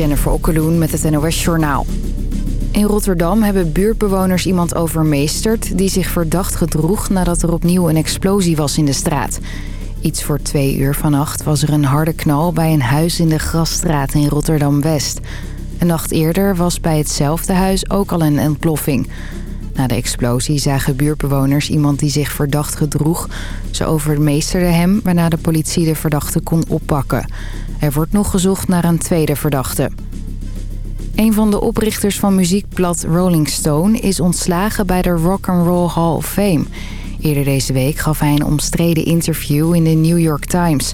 Jennifer Okkeloen met het NOS Journaal. In Rotterdam hebben buurtbewoners iemand overmeesterd... die zich verdacht gedroeg nadat er opnieuw een explosie was in de straat. Iets voor twee uur vannacht was er een harde knal bij een huis in de Grasstraat in Rotterdam-West. Een nacht eerder was bij hetzelfde huis ook al een ontploffing. Na de explosie zagen buurtbewoners iemand die zich verdacht gedroeg. Ze overmeesterden hem, waarna de politie de verdachte kon oppakken. Er wordt nog gezocht naar een tweede verdachte. Een van de oprichters van muziekblad Rolling Stone is ontslagen bij de Rock and Roll Hall of Fame. Eerder deze week gaf hij een omstreden interview in de New York Times.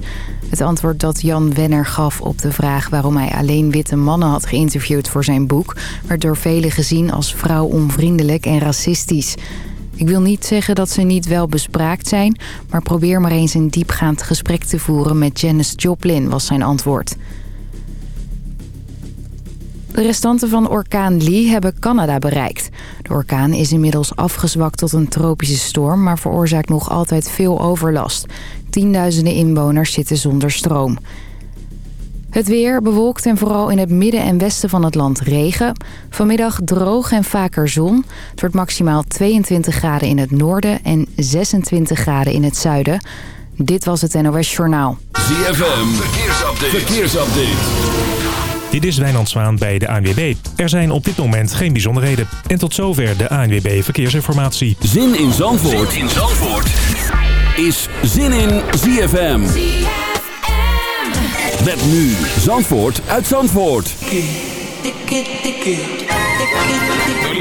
Het antwoord dat Jan Wenner gaf op de vraag waarom hij alleen witte mannen had geïnterviewd voor zijn boek... werd door velen gezien als vrouwonvriendelijk en racistisch. Ik wil niet zeggen dat ze niet wel bespraakt zijn... maar probeer maar eens een diepgaand gesprek te voeren met Janis Joplin, was zijn antwoord. De restanten van orkaan Lee hebben Canada bereikt. De orkaan is inmiddels afgezwakt tot een tropische storm... maar veroorzaakt nog altijd veel overlast. Tienduizenden inwoners zitten zonder stroom. Het weer bewolkt en vooral in het midden en westen van het land regen. Vanmiddag droog en vaker zon. Het wordt maximaal 22 graden in het noorden en 26 graden in het zuiden. Dit was het NOS Journaal. ZFM, verkeersupdate. verkeersupdate. Dit is Wijnand Zwaan bij de ANWB. Er zijn op dit moment geen bijzonderheden. En tot zover de ANWB Verkeersinformatie. Zin in Zandvoort, zin in Zandvoort. is Zin in ZFM. Met nu Zandvoort uit Zandvoort.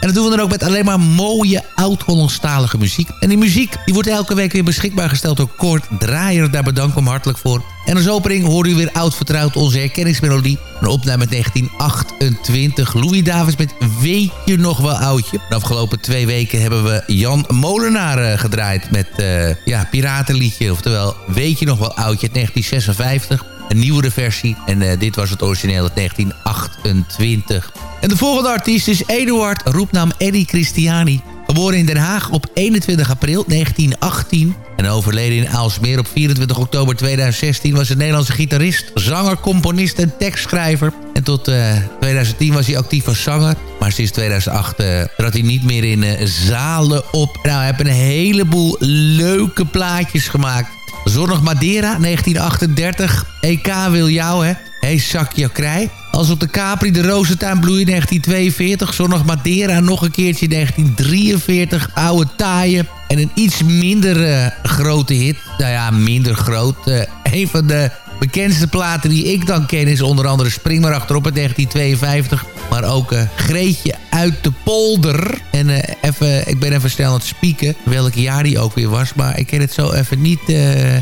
En dat doen we dan ook met alleen maar mooie oud-Hollandstalige muziek. En die muziek die wordt elke week weer beschikbaar gesteld door Kort Draaier. Daar bedank ik hem hartelijk voor. En als opening hoor u weer oud vertrouwd onze herkenningsmelodie. Een opname uit 1928. Louis Davis met Weet je nog wel oudje? De afgelopen twee weken hebben we Jan Molenaar eh, gedraaid met uh, ja, Piratenliedje. Oftewel Weet je nog wel oudje uit 1956. Een nieuwere versie. En uh, dit was het origineel uit 1928. En de volgende artiest is Eduard, roepnaam Eddie Christiani. Geboren in Den Haag op 21 april 1918 en overleden in Aalsmeer op 24 oktober 2016... was een Nederlandse gitarist, zanger, componist en tekstschrijver. En tot uh, 2010 was hij actief als zanger. Maar sinds 2008 uh, trad hij niet meer in uh, zalen op. Nou, hij heeft een heleboel leuke plaatjes gemaakt. Zonnig Madeira, 1938. EK wil jou, hè. Hey, zakje krij. Als op de Capri de rozentuin bloeien 1942. Zonnig Madeira nog een keertje 1943. Oude taaien. En een iets minder uh, grote hit. Nou ja, minder groot. Uh, een van de bekendste platen die ik dan ken is onder andere Spring maar achterop in 1952. Maar ook uh, Greetje uit de polder. En even, ik ben even snel aan het spieken welk jaar die ook weer was. Maar ik kan het zo even niet,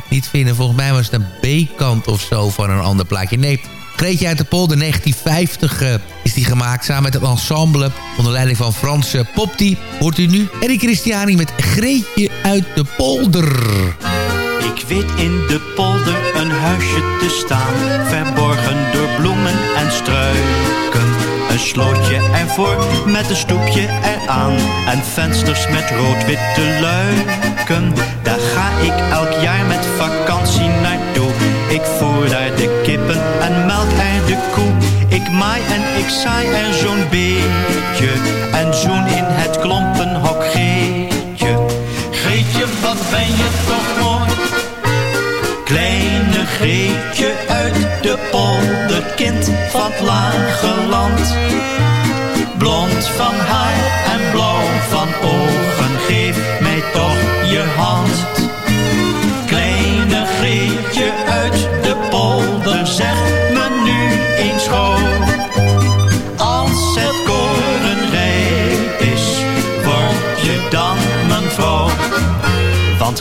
niet vinden. Volgens mij was het een B-kant of zo van een ander plaatje. Nee, Greetje uit de polder 1950 uh, is die gemaakt samen met het ensemble onder leiding van Frans uh, Popti. Hoort u nu Eddie Christiani met Greetje uit de polder. Ik weet in de polder een huisje te staan, verborgen door bloemen en struiken. Een slootje ervoor met een stoepje eraan en vensters met rood-witte luiken. Ik elk jaar met vakantie naartoe. Ik voer daar de kippen en melk er de koe. Ik maai en ik saai er zo'n beetje en zoen in het klompenhok Geetje. Geetje, wat ben je toch mooi? Kleine Greetje uit de polder, kind van het lage land. Blond van haar en blauw van ogen, geef mij toch je hand.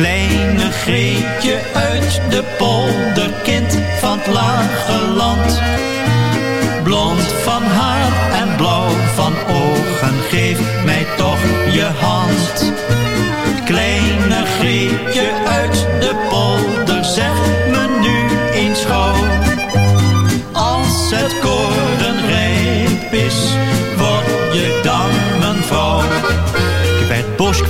Kleine Greetje uit de polder, kind van het lage land. Blond van haar en blauw van ogen, geef mij toch je hand. Kleine Greetje uit de polder,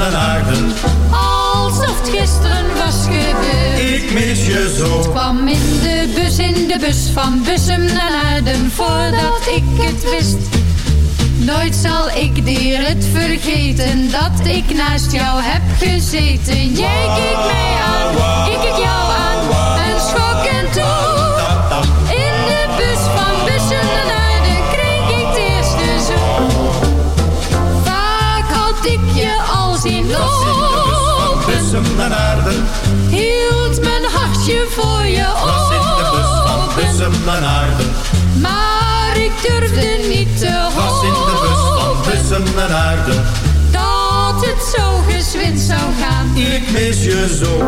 En aarde. Alsof het gisteren was gebeurd. Ik mis je zo. kwam in de bus, in de bus van Bussum en Aarden voordat ik het wist. Nooit zal ik die rit vergeten dat ik naast jou heb gezeten. Jij keek mij aan, ik keek jou aan Bussen en aarde, Hield mijn hartje voor je was in de bus van bussen en aarde. Maar ik durfde niet te Was in de bus van hopen bussen en aarde. dat het zo gezwind zou gaan. Ik mis je zo.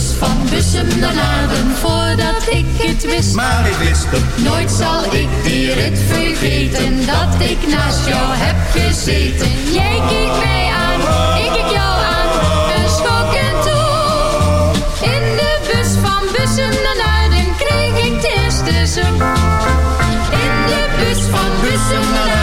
Van Bussum naar Aarden voordat ik het wist. Maar ik wist het. Nooit zal ik die rit vergeten dat ik naast jou heb gezeten. Jij keek mij aan, ik keek jou aan en schok en toe. In de bus van Bussum naar Aarden kreeg ik de eerste zoen. In de bus van Bussum naar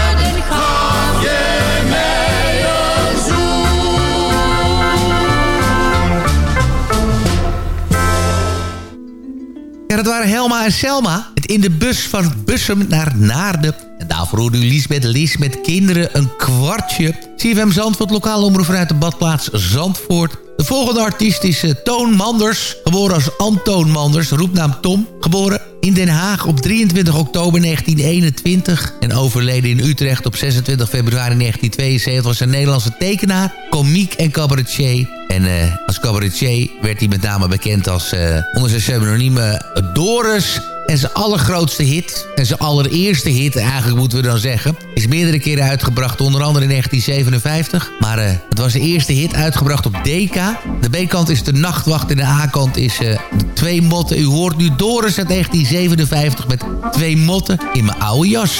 dat waren Helma en Selma. Het in de bus van Bussum naar Naarden. En daarvoor hoorde u Liesbeth Lies met kinderen een kwartje. CFM Zandvoort, lokale omroep vanuit de badplaats Zandvoort. De volgende artiest is eh, Toon Manders. Geboren als Antoon Manders, roepnaam Tom. Geboren in Den Haag op 23 oktober 1921. En overleden in Utrecht op 26 februari 1972. Was een Nederlandse tekenaar, komiek en cabaretier. En eh, als cabaretier werd hij met name bekend als eh, onder zijn pseudoniem Doris. En zijn allergrootste hit, en zijn allereerste hit eigenlijk moeten we dan zeggen... is meerdere keren uitgebracht, onder andere in 1957. Maar eh, het was de eerste hit uitgebracht op DK. De B-kant is De Nachtwacht en de A-kant is eh, De Twee Motten. U hoort nu Doris uit 1957 met Twee Motten in mijn oude jas.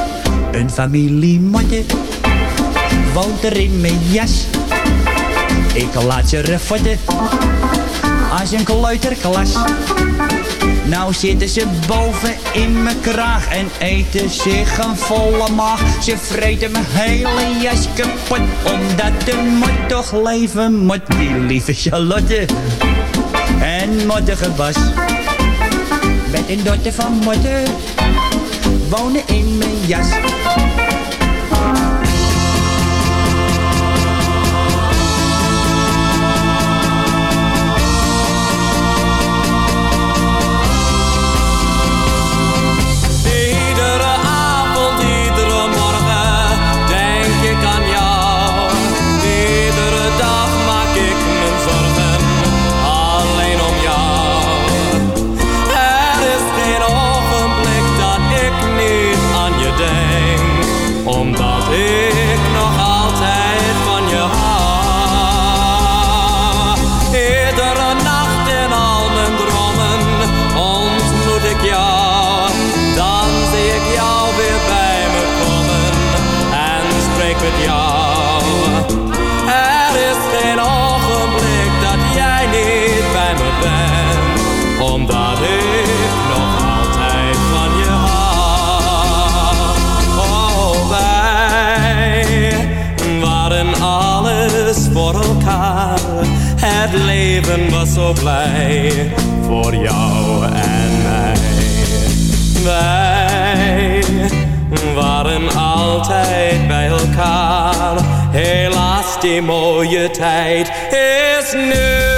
Een familie motten woont er in mijn jas. Ik laat ze refotten als een kleuterklas. Nou zitten ze boven in mijn kraag en eten zich een volle maag. Ze vreten mijn hele jas kapot, omdat de mot toch leven moet. Die lieve Charlotte en mottige. Met een dotter van motten wonen in mijn jas. Iedere zo blij voor jou en mij. Wij waren altijd bij elkaar. Helaas, die mooie tijd is nu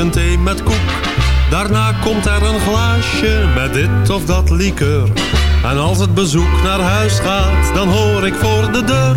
en drinken thee met koek. Daarna komt er een glaasje met dit of dat likeur. En als het bezoek naar huis gaat, dan hoor ik voor de deur.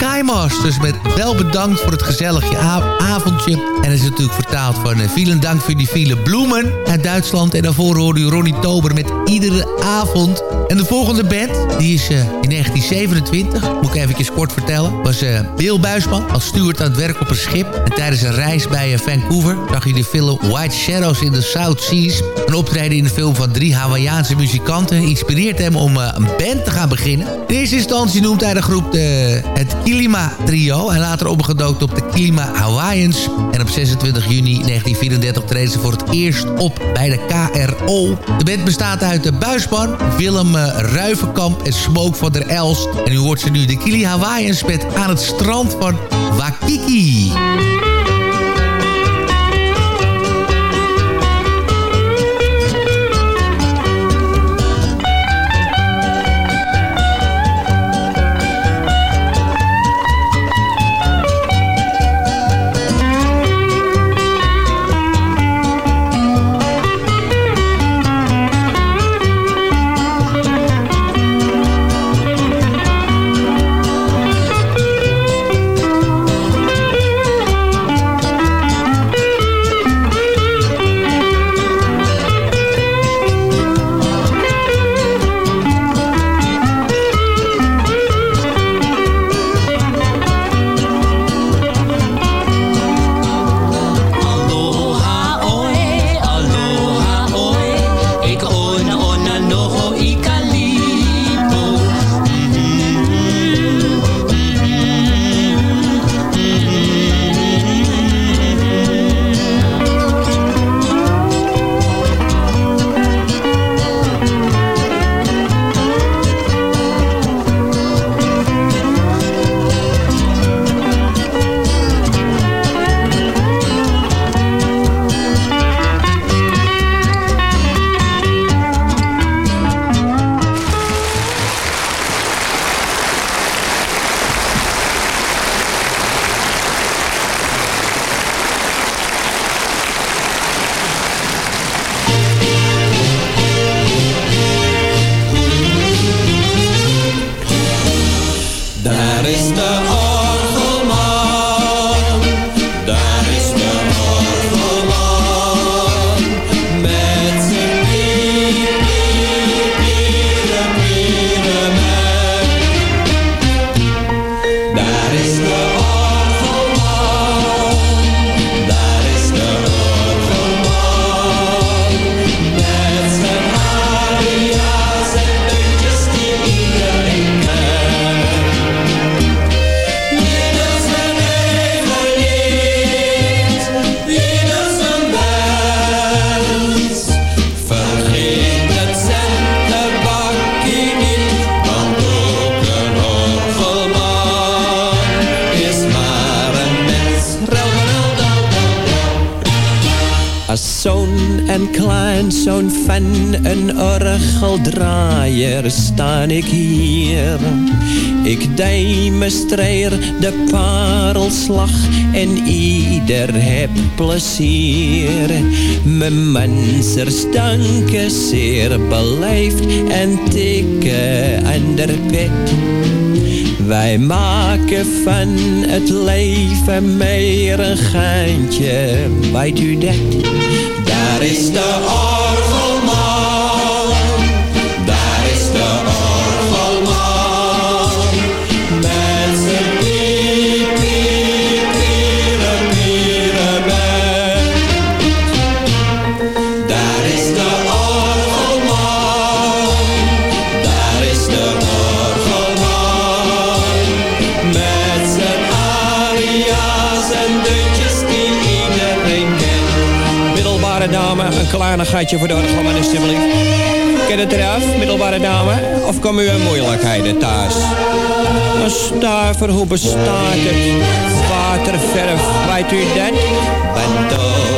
Skymasters met wel bedankt voor het gezellige avondje. En is natuurlijk vertaald van uh, vielen dank voor die vele bloemen uit Duitsland. En daarvoor hoorde u Ronnie Tober met iedere avond. En de volgende band, die is eh, in 1927, moet ik even kort vertellen, was eh Bill Buisman als steward aan het werk op een schip. En tijdens een reis bij eh, Vancouver zag hij de film White Shadows in the South Seas. Een optreden in de film van drie Hawaïaanse muzikanten inspireert hem om eh, een band te gaan beginnen. In eerste instantie noemt hij de groep de, het Kilima Trio en later omgedoopt op de Kilima Hawaiians. En op 26 juni 1934 treden ze voor het eerst op bij de KRO. De band bestaat uit de Buisman, Willem eh, Ruivenkamp en Smoke van der Elst. En u hoort ze nu de Kili Hawaiians met Aan het strand van Wakiki. De parelslag en ieder heb plezier. Mijn mensers danken zeer beleefd en tikken aan de pet. Wij maken van het leven meer een geintje. Weet u dat? Daar is de een kleinigheidje voor de orgelman alsjeblieft. Ken het eraf, middelbare dame? Of komen u in moeilijkheden thuis? Een stuiver, hoe bestaat het? Waterverf, weet u dat? Want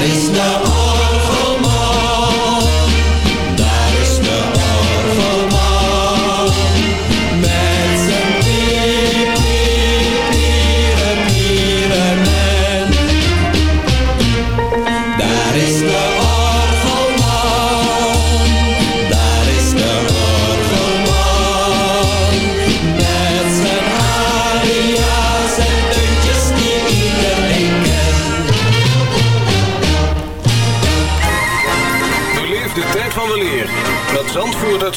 Daar is de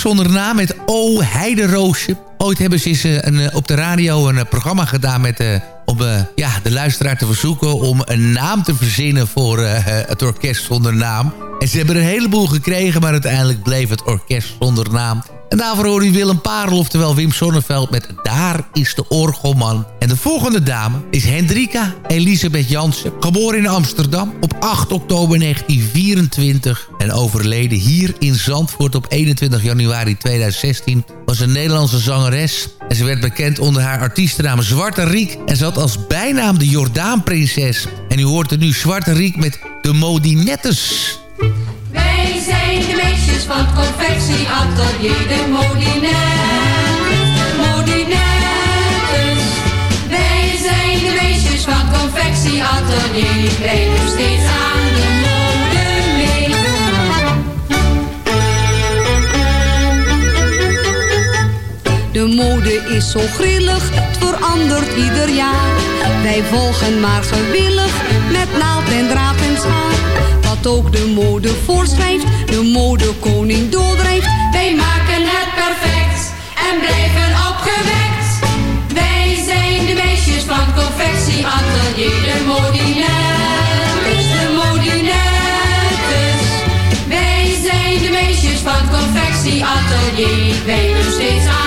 Zonder Naam met O Heideroosje. Ooit hebben ze eens, eh, een, eh, op de radio een eh, programma gedaan met... om ja, de luisteraar te verzoeken om een naam te verzinnen voor het Orkest Zonder Naam. En ze hebben er een heleboel gekregen, maar uiteindelijk bleef het Orkest Zonder Naam. En daarvoor hoor u Willem Parel, oftewel Wim Sonneveld met Daar is de Orgelman. En de volgende dame is Hendrika Elisabeth Jansen. Geboren in Amsterdam op 8 oktober 1924 en overleden hier in Zandvoort op 21 januari 2016... was een Nederlandse zangeres. En ze werd bekend onder haar artiestennaam Zwarte Riek. En had als bijnaam de Jordaanprinses. En u hoort er nu Zwarte Riek met de Modinettes. Wij zijn de meisjes van het confectieatelier, de modinettes, modinettes. Wij zijn de meisjes van het confectieatelier, wij doen steeds aan de mode mee. De mode is zo grillig, het verandert ieder jaar. Wij volgen maar gewillig, met naald en draad en schaar. Ook de mode voorschrijft, de modekoning doordrijft. Wij maken het perfect en blijven opgewekt. Wij zijn de meisjes van het confectieatelier, de modinettes, de modinettes. Wij zijn de meisjes van het confectieatelier, wij doen steeds aan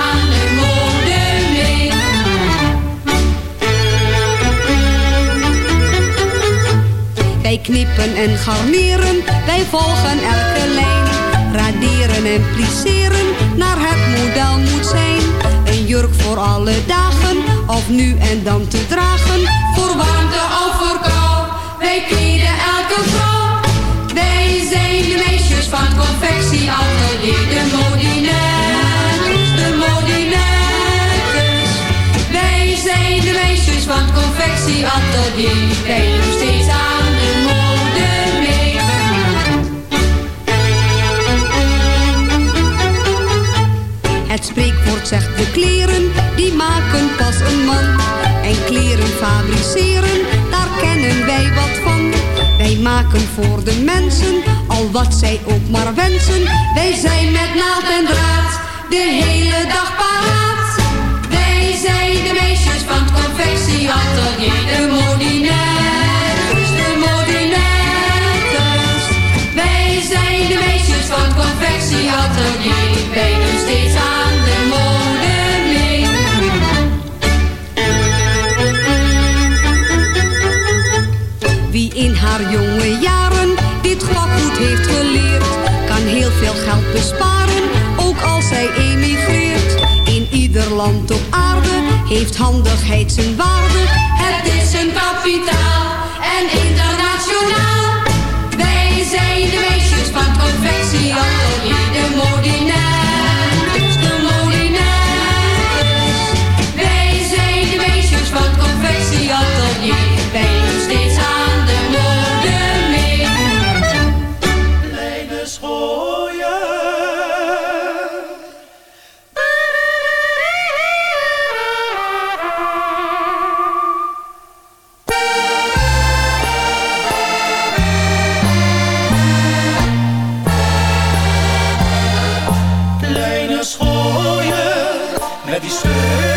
Wij knippen en garneren, wij volgen elke lijn. Raderen en plisseren, naar het model moet zijn. Een jurk voor alle dagen, of nu en dan te dragen. Voor warmte of voor kou, wij kleden elke vrouw. Wij zijn de meisjes van confectieatelier, de modinettes, de modinettes. Wij zijn de meisjes van het confectieatelier, maken pas een man. En kleren fabriceren, daar kennen wij wat van. Wij maken voor de mensen, al wat zij ook maar wensen. Wij zijn met naald en draad, de hele dag paraat. Wij zijn de meisjes van het confectieatelier, de modinettes, de modinettes. Wij zijn de meisjes van het confectieatelier, wij doen steeds aan land op aarde heeft handigheid zijn waarde. Die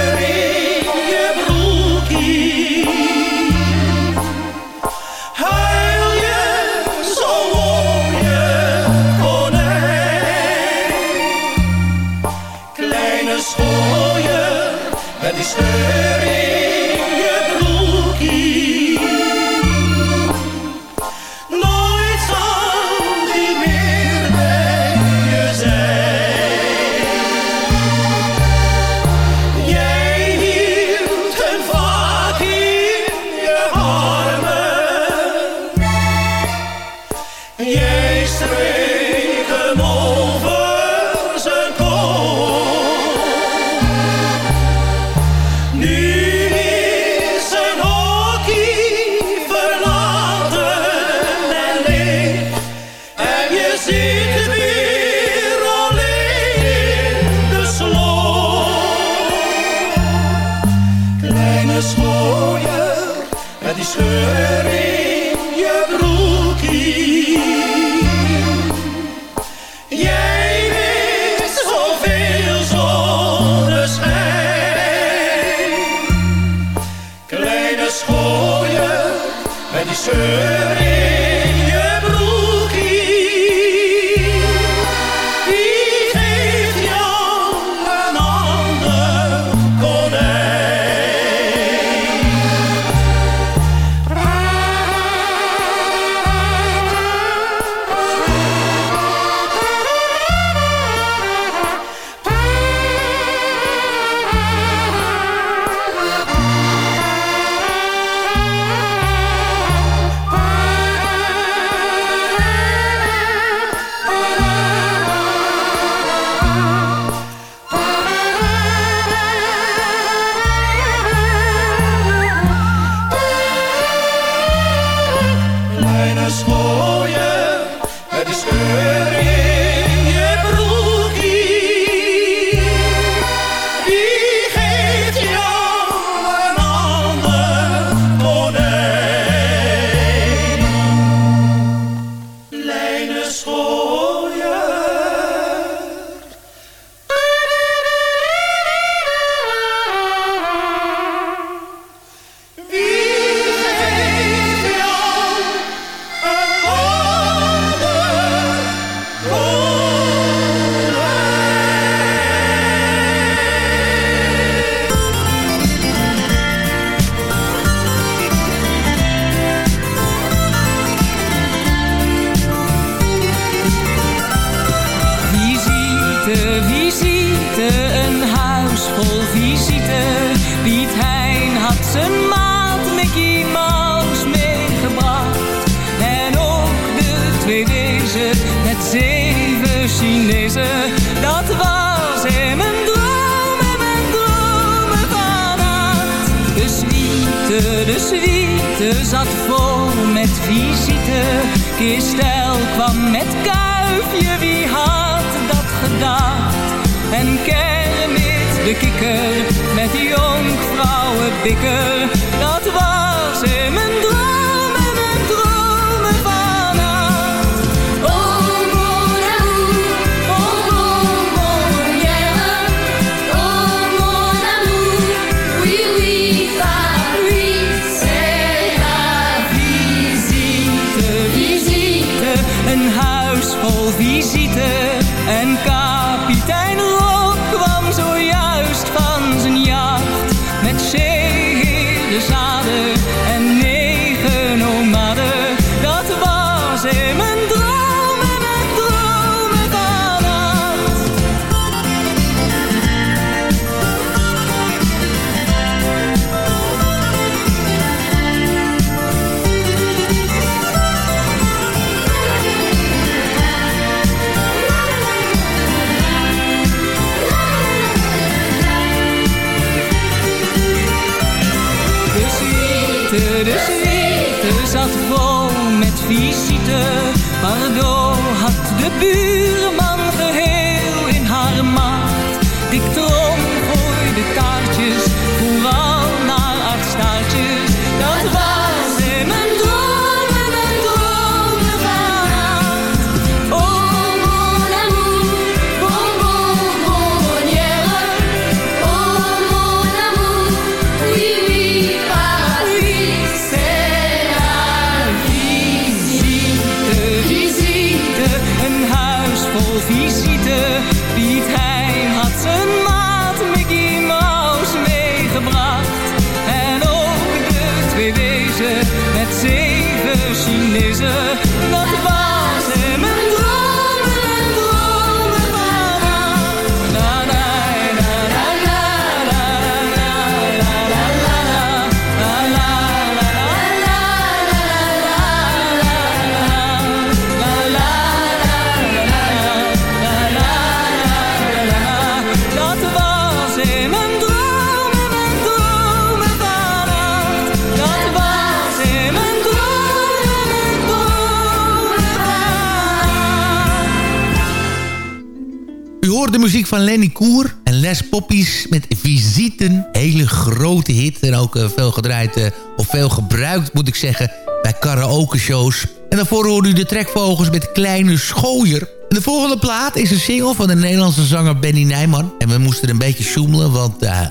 de muziek van Lenny Koer en Les Poppies met Visiten. Hele grote hit en ook eh, veel gedraaid, eh, of veel gebruikt moet ik zeggen, bij karaoke shows. En daarvoor hoorde u de trekvogels met Kleine Schooier. En de volgende plaat is een single van de Nederlandse zanger Benny Nijman. En we moesten een beetje zoemelen, want eh,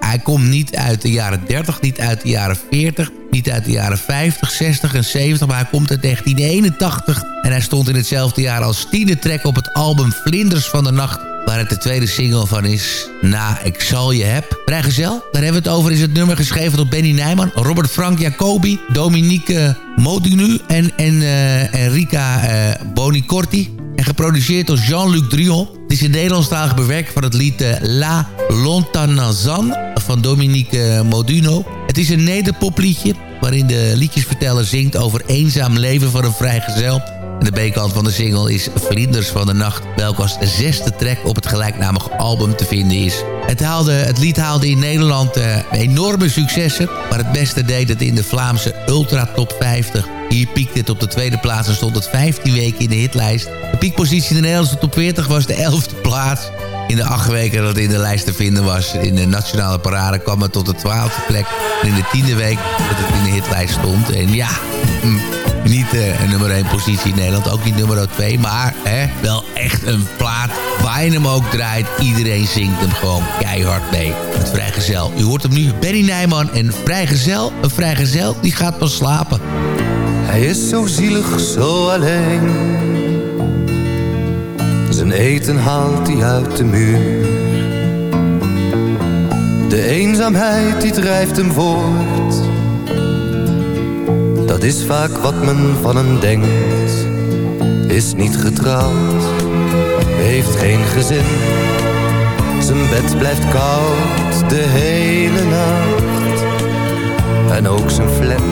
hij komt niet uit de jaren 30, niet uit de jaren 40... niet uit de jaren 50, 60 en 70, maar hij komt uit 1981. En hij stond in hetzelfde jaar als tiende track op het album Vlinders van de Nacht... waar het de tweede single van is, Na Ik Zal Je Heb. Vrijgezel, daar hebben we het over, is het nummer geschreven door Benny Nijman... Robert Frank Jacobi, Dominique Modunu en, en eh, Enrica eh, Bonicorti... En geproduceerd door Jean-Luc Drion. Het is een Nederlandstalige bewerking van het lied eh, La Lontanazan van Dominique Moduno. Het is een nederpopliedje waarin de liedjesverteller zingt over eenzaam leven van een vrijgezel. De B-kant van de single is Vlinders van de Nacht... welke als zesde track op het gelijknamige album te vinden is. Het, haalde, het lied haalde in Nederland uh, enorme successen. Maar het beste deed het in de Vlaamse Ultra Top 50. Hier piekte het op de tweede plaats en stond het 15 weken in de hitlijst. De piekpositie in de Nederlandse top 40 was de 11e plaats. In de acht weken dat het in de lijst te vinden was in de nationale parade kwam het tot de twaalfde plek. En in de tiende week dat het in de hitlijst stond. En ja, mm, niet uh, een nummer 1 positie in Nederland, ook niet nummer 2. Maar hè, wel echt een plaat waar je hem ook draait. Iedereen zingt hem gewoon keihard mee. Het Vrijgezel. U hoort hem nu, Benny Nijman en Vrijgezel. Een Vrijgezel die gaat pas slapen. Hij is zo zielig, zo alleen. Zijn eten haalt hij uit de muur. De eenzaamheid die drijft hem voort. Dat is vaak wat men van hem denkt. Is niet getrouwd, heeft geen gezin. Zijn bed blijft koud de hele nacht. En ook zijn flat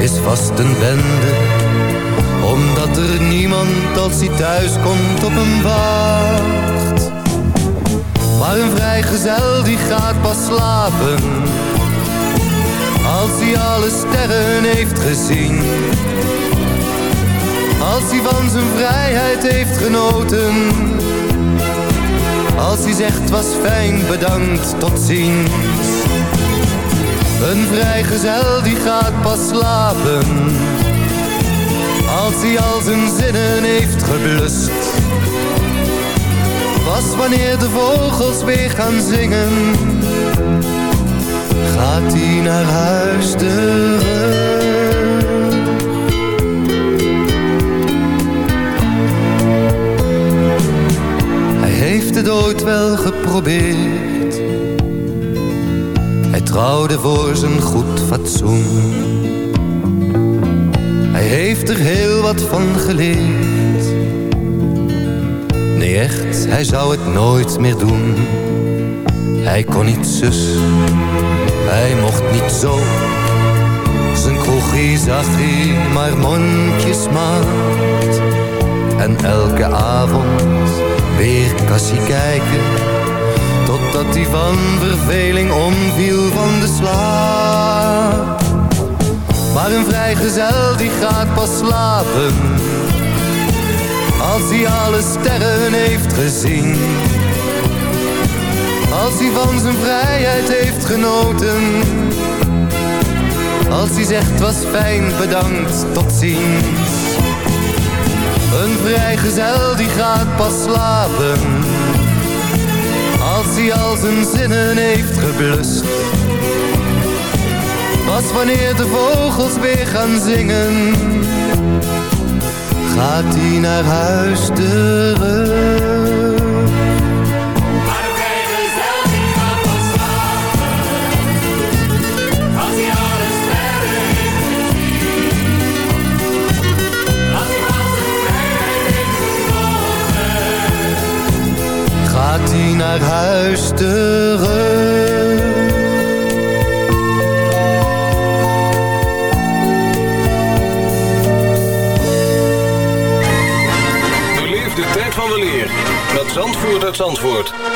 is vast een bende Omdat er niemand als hij thuis komt op hem wacht Maar een vrijgezel die gaat pas slapen Als hij alle sterren heeft gezien. Als hij van zijn vrijheid heeft genoten. Als hij zegt was fijn bedankt tot ziens. Een vrijgezel die gaat pas slapen. Als hij al zijn zinnen heeft geblust. Pas wanneer de vogels weer gaan zingen Gaat hij naar huis terug Hij heeft het ooit wel geprobeerd trouwde voor zijn goed fatsoen. Hij heeft er heel wat van geleerd. Nee echt, hij zou het nooit meer doen. Hij kon niet zus, hij mocht niet zo. Zijn kroegie zag hij maar mondjesmaat. En elke avond weer kassie kijken Totdat hij van verveling omviel van de slaap Maar een vrijgezel die gaat pas slapen Als hij alle sterren heeft gezien Als hij van zijn vrijheid heeft genoten Als hij zegt was fijn bedankt tot ziens Een vrijgezel die gaat pas slapen als hij al zijn zinnen heeft geblust. Pas wanneer de vogels weer gaan zingen, gaat hij naar huis terug. Hij naar huis terug. Beleef de tijd van de leer met Zandvoort uit Zandvoort.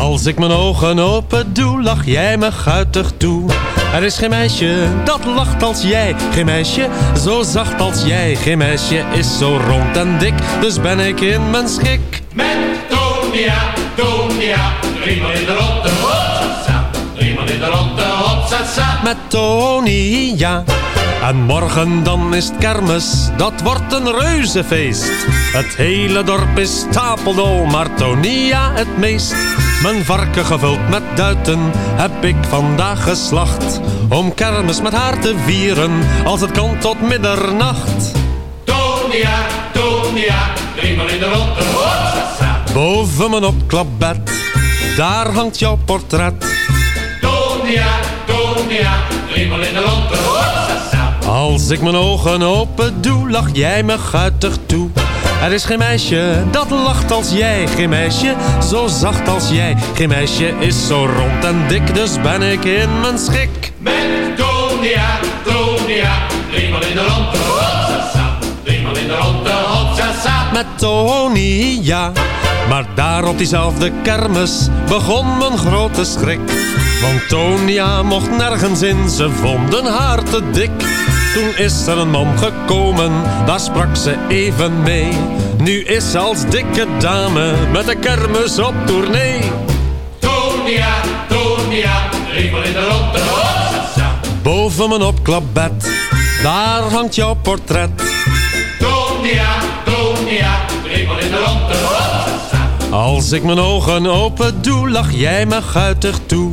Als ik mijn ogen open doe, lach jij me guitig toe. Er is geen meisje dat lacht als jij. Geen meisje zo zacht als jij. Geen meisje is zo rond en dik, dus ben ik in mijn schik. Met Tonia, Tonia, driemaal in de ronde. Hopsasa, driemaal in de ronde. Hopsasa. Met Tony, ja. En morgen dan is het kermis, dat wordt een reuzenfeest. Het hele dorp is stapeldol, maar Tonia het meest. Mijn varken gevuld met duiten heb ik vandaag geslacht. Om kermis met haar te vieren, als het kan tot middernacht. Tonia, Tonia, driemaal in de ronde. Boven mijn opklapbed, daar hangt jouw portret. Tonia, Tonia, driemaal in de ronde. Als ik mijn ogen open doe, lach jij me guitig toe. Er is geen meisje dat lacht als jij. Geen meisje zo zacht als jij. Geen meisje is zo rond en dik, dus ben ik in mijn schik. Met Tonia, Tonia, driemaal in de ronde. Hopsasa, driemaal in de ronde. Hopsasa. Met Tony, ja. Maar daar op diezelfde kermis begon mijn grote schrik. Want Tonia mocht nergens in, ze vonden haar te dik. Toen is er een man gekomen, daar sprak ze even mee. Nu is ze als dikke dame met de kermis op tournee. Tonia, Tonia, driemaal in de ronde. Boven mijn opklapbed, daar hangt jouw portret. Tonia, Tonia, driemaal in de ronde. Als ik mijn ogen open doe, lach jij me guitig toe.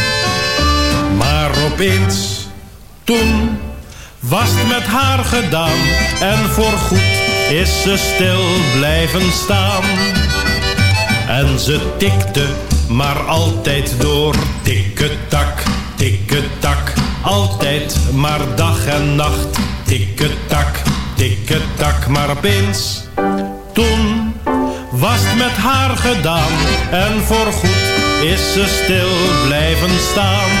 Maar opeens, toen was het met haar gedaan. En voorgoed is ze stil blijven staan. En ze tikte maar altijd door. Tikketak, tikketak. Altijd maar dag en nacht. Tikketak, tikketak. Maar opeens, toen was het met haar gedaan. En voorgoed is ze stil blijven staan.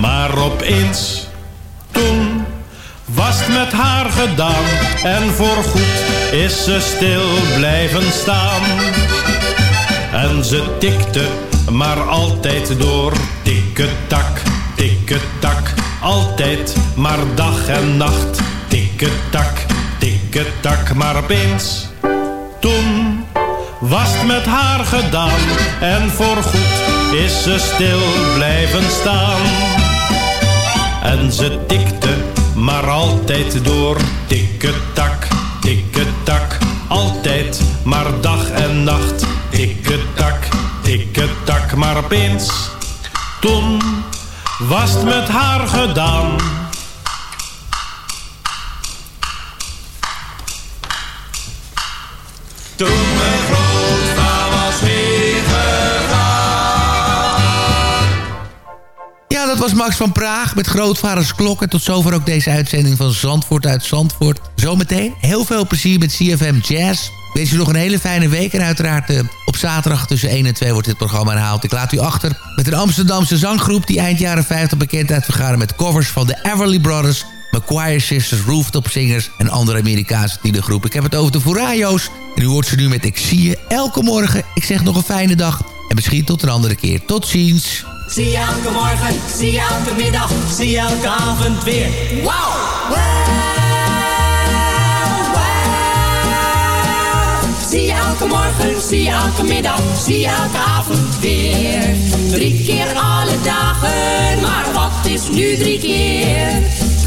Maar opeens, toen was het met haar gedaan. En voorgoed is ze stil blijven staan. En ze tikte maar altijd door, tikketak, tikketak, altijd maar dag en nacht, tikketak, tikketak, maar opeens, toen was het met haar gedaan. En voorgoed is ze stil blijven staan. En ze tikte maar altijd door, tikketak, tikketak, altijd maar dag en nacht. Ik het tak, ik het tak, maar opeens. Toen was het met haar gedaan. Dat was Max van Praag met Grootvaders Klok. En tot zover ook deze uitzending van Zandvoort uit Zandvoort. Zometeen heel veel plezier met CFM Jazz. Wees u nog een hele fijne week. En uiteraard uh, op zaterdag tussen 1 en 2 wordt dit programma herhaald. Ik laat u achter met een Amsterdamse zanggroep... die eind jaren 50 bekendheid vergaren met covers van de Everly Brothers... McQuire Sisters, Rooftop Singers en andere Amerikaanse tienergroepen. Ik heb het over de Furayo's. En u hoort ze nu met Ik zie je elke morgen. Ik zeg nog een fijne dag. En misschien tot een andere keer. Tot ziens. Zie je elke morgen, zie je elke middag, zie je elke avond weer. Wauw! Zie je elke morgen, zie je elke middag, zie je elke avond weer. Drie keer alle dagen, maar wat is nu drie keer?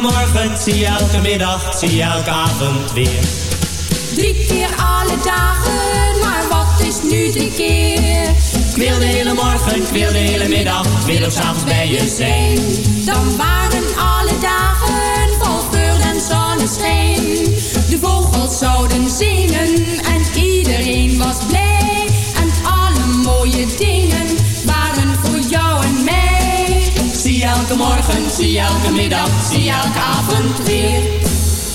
Elke morgen, zie je elke middag, zie je elke avond weer. Drie keer alle dagen, maar wat is nu drie keer? Ik wil de hele morgen, ik wil de hele middag, ik wil ook s'avonds bij je zijn. Dan waren alle dagen vol geur en zonneschijn. De vogels zouden zingen en iedereen was blij. En alle mooie dingen elke morgen, zie je elke middag, zie je elke avond weer.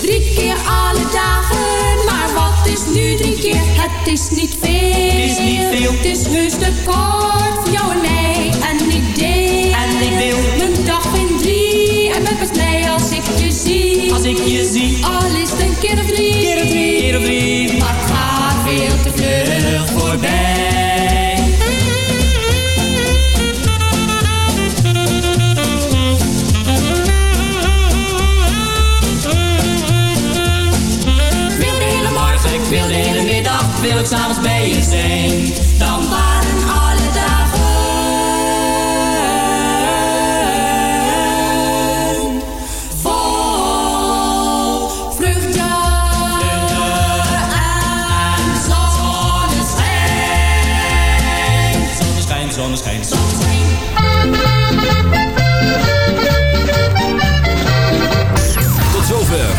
Drie keer alle dagen, maar wat is nu drie keer? Het is niet veel. Het is niet veel. Het is heus te kort voor jou en mij. En ik deel. En ik wil. Mijn dag in drie. En ben pas blij als ik je zie. Als ik je zie. Al is het een keer of drie. Keer of drie. Keer of drie. Maar het gaat veel te ik s'avonds bij je zijn. dan